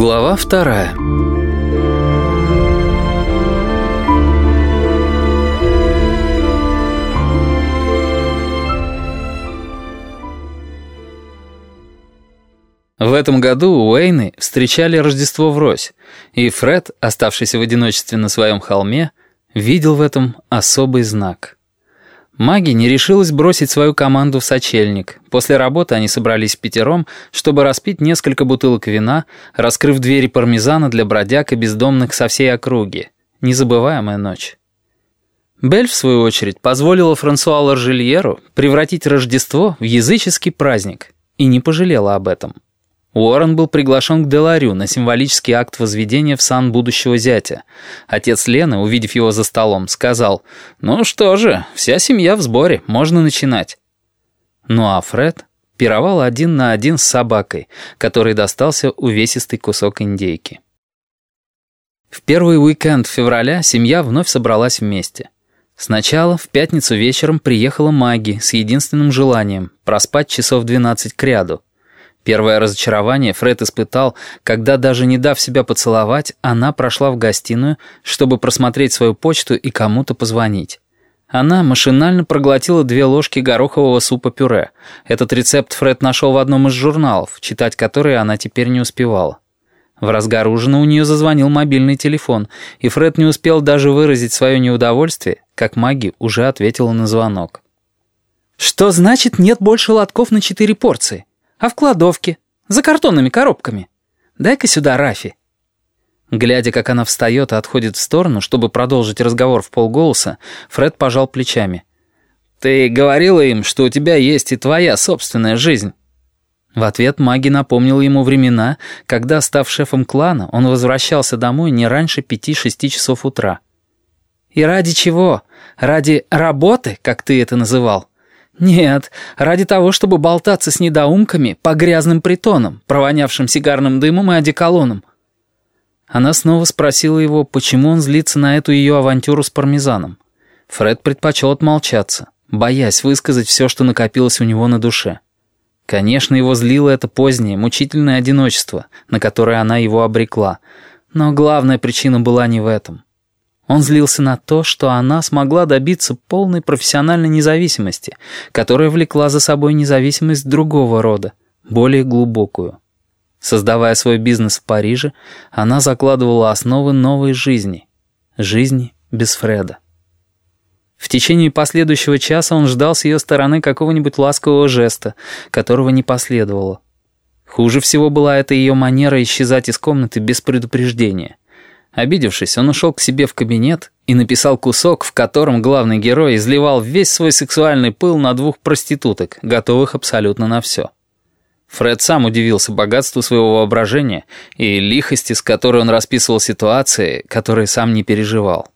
Глава вторая. В этом году Уэйны встречали Рождество врозь, и Фред, оставшийся в одиночестве на своем холме, видел в этом особый знак — Маги не решилась бросить свою команду в сочельник. После работы они собрались пятером, чтобы распить несколько бутылок вина, раскрыв двери пармезана для бродяг и бездомных со всей округи. Незабываемая ночь. Бель, в свою очередь, позволила Франсуа Ларжельеру превратить Рождество в языческий праздник и не пожалела об этом. Уоррен был приглашен к Деларю на символический акт возведения в сан будущего зятя. Отец Лены, увидев его за столом, сказал, «Ну что же, вся семья в сборе, можно начинать». Ну а Фред пировал один на один с собакой, которой достался увесистый кусок индейки. В первый уикенд февраля семья вновь собралась вместе. Сначала в пятницу вечером приехала Маги с единственным желанием – проспать часов 12 к ряду – Первое разочарование Фред испытал, когда, даже не дав себя поцеловать, она прошла в гостиную, чтобы просмотреть свою почту и кому-то позвонить. Она машинально проглотила две ложки горохового супа-пюре. Этот рецепт Фред нашел в одном из журналов, читать который она теперь не успевала. В разгар ужина у нее зазвонил мобильный телефон, и Фред не успел даже выразить свое неудовольствие, как Маги уже ответила на звонок. «Что значит нет больше лотков на четыре порции?» А в кладовке? За картонными коробками. Дай-ка сюда Рафи». Глядя, как она встает и отходит в сторону, чтобы продолжить разговор в полголоса, Фред пожал плечами. «Ты говорила им, что у тебя есть и твоя собственная жизнь». В ответ маги напомнил ему времена, когда, став шефом клана, он возвращался домой не раньше пяти-шести часов утра. «И ради чего? Ради работы, как ты это называл?» Нет, ради того, чтобы болтаться с недоумками по грязным притонам, провонявшим сигарным дымом и одеколоном. Она снова спросила его, почему он злится на эту ее авантюру с пармезаном. Фред предпочел отмолчаться, боясь высказать все, что накопилось у него на душе. Конечно, его злило это позднее, мучительное одиночество, на которое она его обрекла. Но главная причина была не в этом. Он злился на то, что она смогла добиться полной профессиональной независимости, которая влекла за собой независимость другого рода, более глубокую. Создавая свой бизнес в Париже, она закладывала основы новой жизни. Жизни без Фреда. В течение последующего часа он ждал с ее стороны какого-нибудь ласкового жеста, которого не последовало. Хуже всего была эта ее манера исчезать из комнаты без предупреждения. Обидевшись, он ушел к себе в кабинет и написал кусок, в котором главный герой изливал весь свой сексуальный пыл на двух проституток, готовых абсолютно на все. Фред сам удивился богатству своего воображения и лихости, с которой он расписывал ситуации, которые сам не переживал.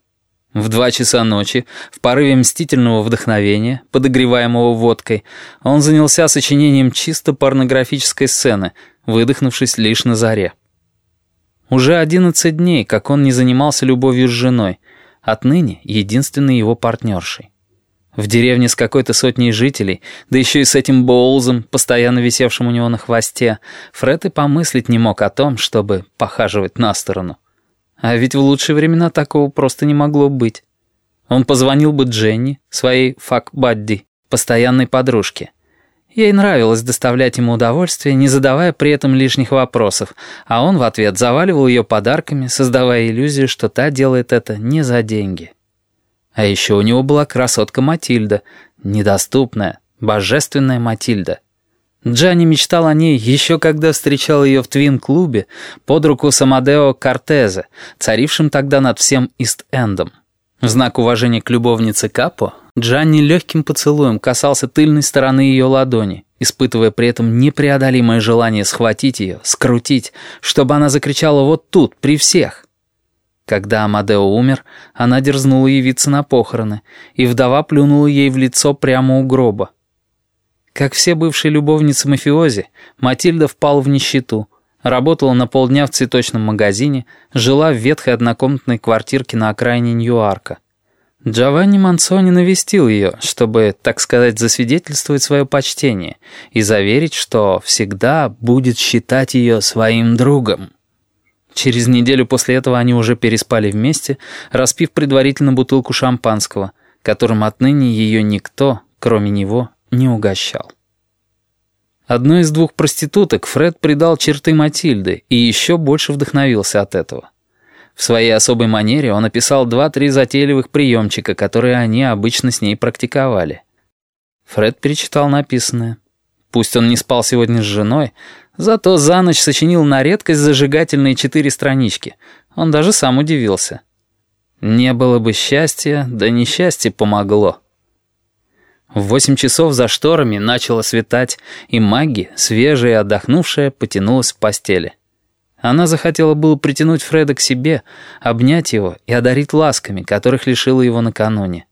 В два часа ночи, в порыве мстительного вдохновения, подогреваемого водкой, он занялся сочинением чисто порнографической сцены, выдохнувшись лишь на заре. Уже одиннадцать дней, как он не занимался любовью с женой, отныне единственной его партнершей. В деревне с какой-то сотней жителей, да еще и с этим Боулзом, постоянно висевшим у него на хвосте, Фред и помыслить не мог о том, чтобы похаживать на сторону. А ведь в лучшие времена такого просто не могло быть. Он позвонил бы Дженни, своей фак-бадди, постоянной подружке, Ей нравилось доставлять ему удовольствие, не задавая при этом лишних вопросов, а он в ответ заваливал ее подарками, создавая иллюзию, что та делает это не за деньги. А еще у него была красотка Матильда, недоступная, божественная Матильда. Джанни мечтал о ней еще когда встречал ее в Твин-клубе под руку с Амадео Кортезе, царившим тогда над всем Ист-Эндом. В знак уважения к любовнице Капо Джанни легким поцелуем касался тыльной стороны ее ладони, испытывая при этом непреодолимое желание схватить ее, скрутить, чтобы она закричала вот тут, при всех. Когда Амадео умер, она дерзнула явиться на похороны, и вдова плюнула ей в лицо прямо у гроба. Как все бывшие любовницы мафиози, Матильда впала в нищету, работала на полдня в цветочном магазине, жила в ветхой однокомнатной квартирке на окраине Ньюарка. Джованни Мансони навестил ее, чтобы, так сказать, засвидетельствовать свое почтение и заверить, что всегда будет считать ее своим другом. Через неделю после этого они уже переспали вместе, распив предварительно бутылку шампанского, которым отныне ее никто, кроме него, не угощал. Одной из двух проституток Фред придал черты Матильды и еще больше вдохновился от этого. В своей особой манере он описал два-три затейливых приемчика, которые они обычно с ней практиковали. Фред перечитал написанное. Пусть он не спал сегодня с женой, зато за ночь сочинил на редкость зажигательные четыре странички. Он даже сам удивился. Не было бы счастья, да несчастье помогло. В восемь часов за шторами начало светать, и Магги, свежая и отдохнувшая, потянулась в постели. Она захотела было притянуть Фреда к себе, обнять его и одарить ласками, которых лишила его накануне.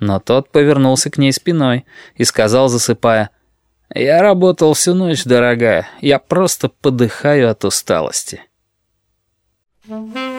Но тот повернулся к ней спиной и сказал, засыпая, «Я работал всю ночь, дорогая, я просто подыхаю от усталости». You.